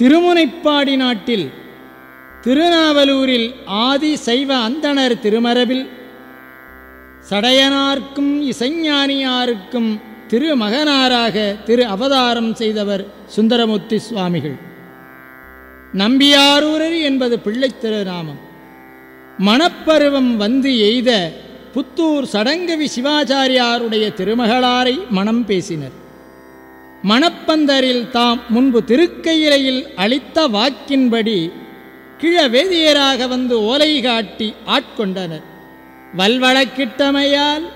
திருமுனைப்பாடி நாட்டில் திருநாவலூரில் ஆதி சைவ அந்தணர் திருமரபில் சடையனார்க்கும் இசைஞானியாருக்கும் திருமகனாராக திரு அவதாரம் செய்தவர் சுந்தரமூர்த்தி சுவாமிகள். நம்பியாரூரர் என்பது பிள்ளை திருநாமம். மணப்பருவம் வந்து எய்த புத்தூர் சடங்கவி சிவாச்சாரியாருடைய திருமகளாரை மணம் பேசினர். மணப்பந்தரில் தாம் முன்பு திருக்கையிலையில் அளித்த வாக்கின்படி கிழவேதியராக வந்து ஓலை காட்டி ஆட்கொண்டனர். வல்வழக்கிட்டமையால்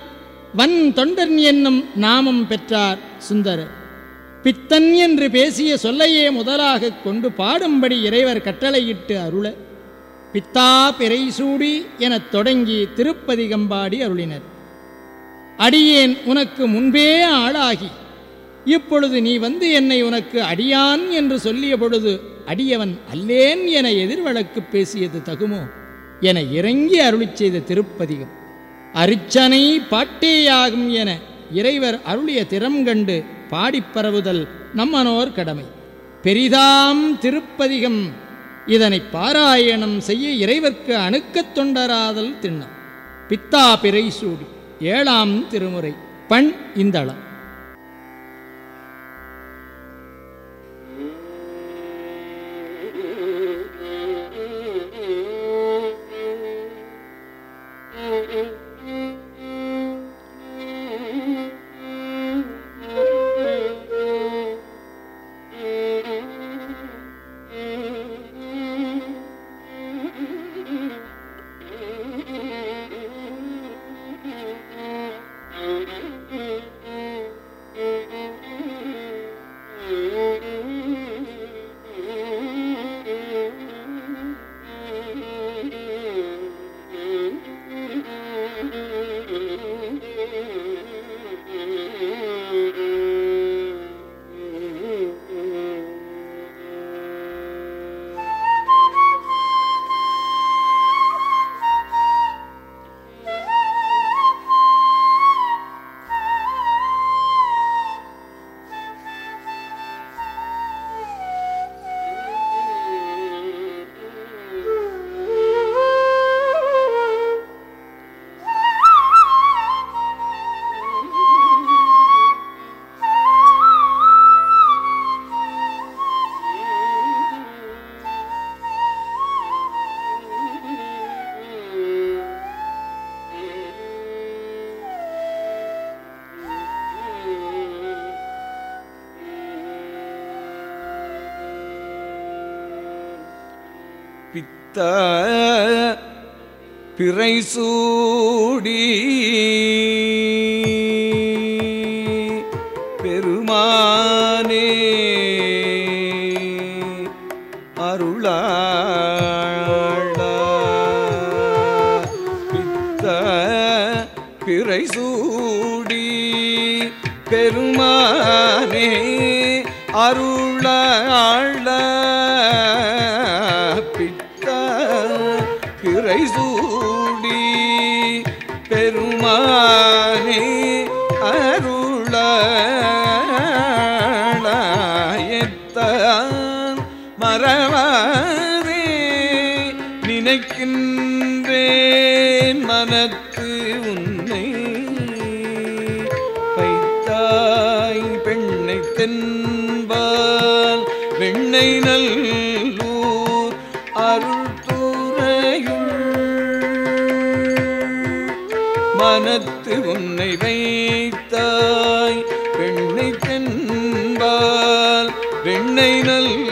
வன் தொண்டன் என்னும் நாமம் பெற்றார் சுந்தரர். பித்தன் என்று பேசிய சொல்லையே முதலாகக் கொண்டு பாடும்படி இறைவர் கட்டளையிட்டு அருள பித்தா பிறைசூடி எனத் தொடங்கி திருப்பதிகம்பாடி அருளினர். அடியேன் உனக்கு முன்பே ஆளாகி இப்பொழுது நீ வந்து என்னை உனக்கு அடியான் என்று சொல்லிய பொழுது அடியவன் அல்லேன் என எதிர்வழக்கு பேசியது தகுமோ? என இறங்கி அருளிச் செய்த திருப்பதிகம் அரிச்சனை பாட்டேயாகும் என இறைவர் அருளிய திறம் கண்டு பாடிப்பரவுதல் நம்மனோர் கடமை. பெரிதாம் திருப்பதிகம் இதனை பாராயணம் செய்ய இறைவர்க்கு அணுக்கத் தொண்டராதல் திண்ணம். பித்தா பிறை சூடி ஏழாம் திருமுறை பண் இந்தளம். பித்த பிறைசூடி பெருமானே அருளாள. பித்த பிறைசூடி பெருமானே அருளாள. மறவாரே நினைக்கின்றேன் மனத்து உன்னை. வைத்தாய் பெண்ணை தென்பால் வெண்ணை நல்லூர் அருள் மனத்து உன்னை வைத்தாய் பெண்ணை தென்பால் வெண்ணை நல்ல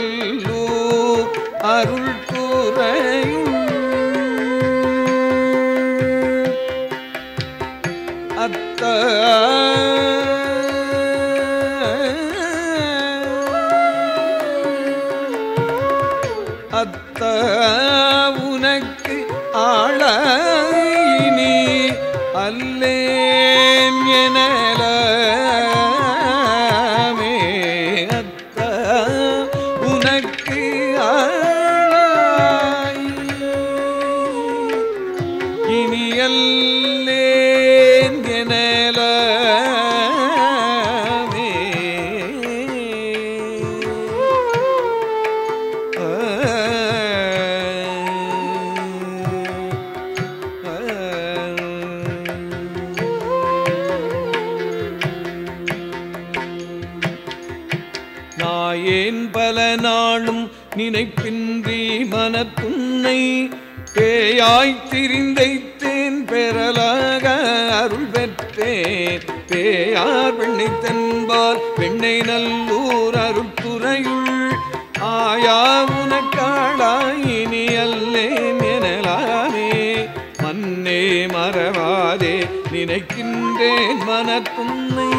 அல்லேன் நாயேன் பல நாளும் நினைப்பின்றி மனப்புன்னை பேயாய் திரிந்தைத்தேன் பெறலாக அருள் பெற்றேன் பேயார் பெண்ணை தென்பால் பெண்ணை நல்லூர் அருட்புறையுள் ஆயா உனக்காளாய் அல்லேன் எனலாமே மன்னே மறவாதே நினைக்கின்றேன் மனப்புன்னை.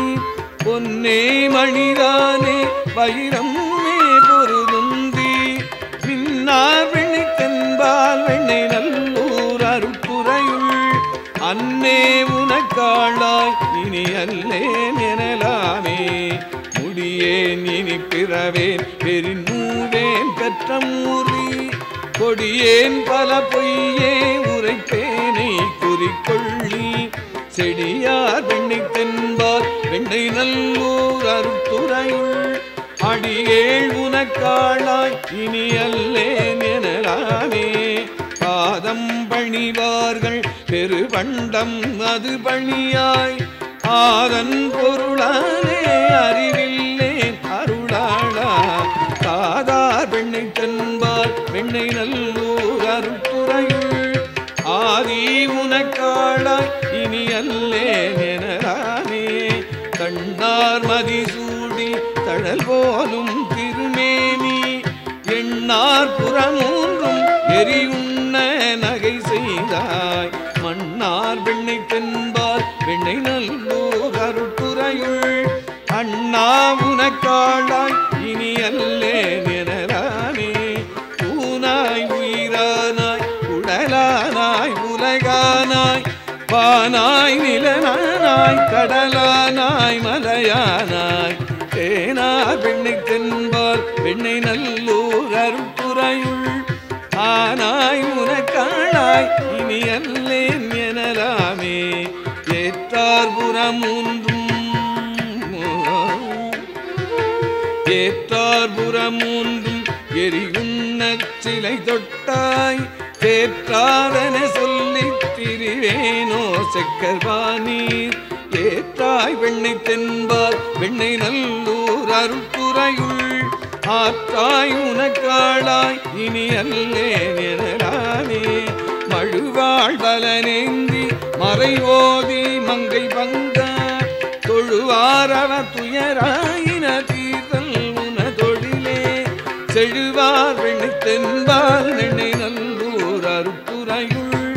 பொன்னே மணிதானே வைரம் நீ பொருதுந்தி. மின்னார் வெண்ணி தென்பால் வெண்ணை நல்லூர் அருப்புறையுள் அன்னே உனக்காளாய் இனி அல்லேன் எனலாமே முடியேன் இனி பிறவேன் பெருநூவேன் பெற்ற மூறி கொடியேன் பல பொய்யே உரைப்பேனை குறிக்கொள்ளி. செடியார் வெண்ணை தென்பால் வெண்ணை நல்லூர் அருத்துறையுள் அடியேள் உனக்காளாய் இனி அல்லேன் எனலாமே பாதம் பணிவார்கள் பெருவண்டம் அது பணியாய். ஆதன் பொருளானே அறிவில்லேன் அருளாளா. காதார் பெண்ணை தன்பார் பெண்ணை நல்லூர் அருட்டுறையுள் ஆதி உனக்காளாய் இனி அல்லேன் எனலாமே கண்ணார் மதிசூ தழல் போலும் திருமேனி எண்ணார் புறமூன்றும் எரியுண்ண நகை செய்தாய். மன்னார் வெண்ணை தென்பால் வெண்ணை நல்லூர் அருட்டுறையுள் அண்ணா உனக்காளாய் இனி அல்லே நிரலானே பூனாய் உயிரானாய் உடலானாய் உலகானாய். பானாய் நிலனானாய் கடல் தென்பால் பெண்ணை நல்லூர் அருப்புறையுள் ஆனாய் உனக்காளாய் இனி அல்லேன் எனலாமே. ஏற்றார் புறமூன்றும் ஏற்றார் புறமூன்றும் எரியுன்ன சிலை தொட்டாய். தேற்றாதன சொல்லி திரிவேனோ செக்கர்வானீர் ஏற்றாய் வெண்ணை தென்பால் வெண்ணை நல்லூர் அருட்புறையுள் ஆற்றாய் உனக்காளாய் இனி அல்லே எனலாமே மழுவாழ் பலனேந்தி மறைவோதி மங்கை பங்க தொழுவாரவ துயராயின தீர்தல் உன தொழிலே செழுவார் வெண்ணை தென்பால் வெண்ணை நல்லூர் அருப்புறையுள்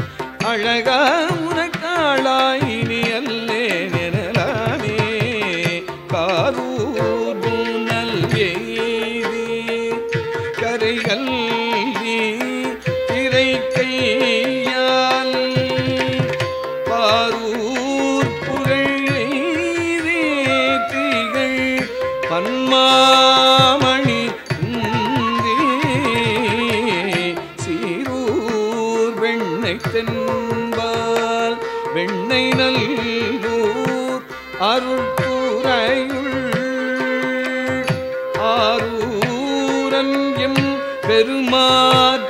அழகா உனக்காளாய் பன்மாமணி சீரூர் வெண்ணை தென்பால் வெண்ணை நல்லூர் அருட்புறையுள் ஆரூரன் எம் பெருமாற்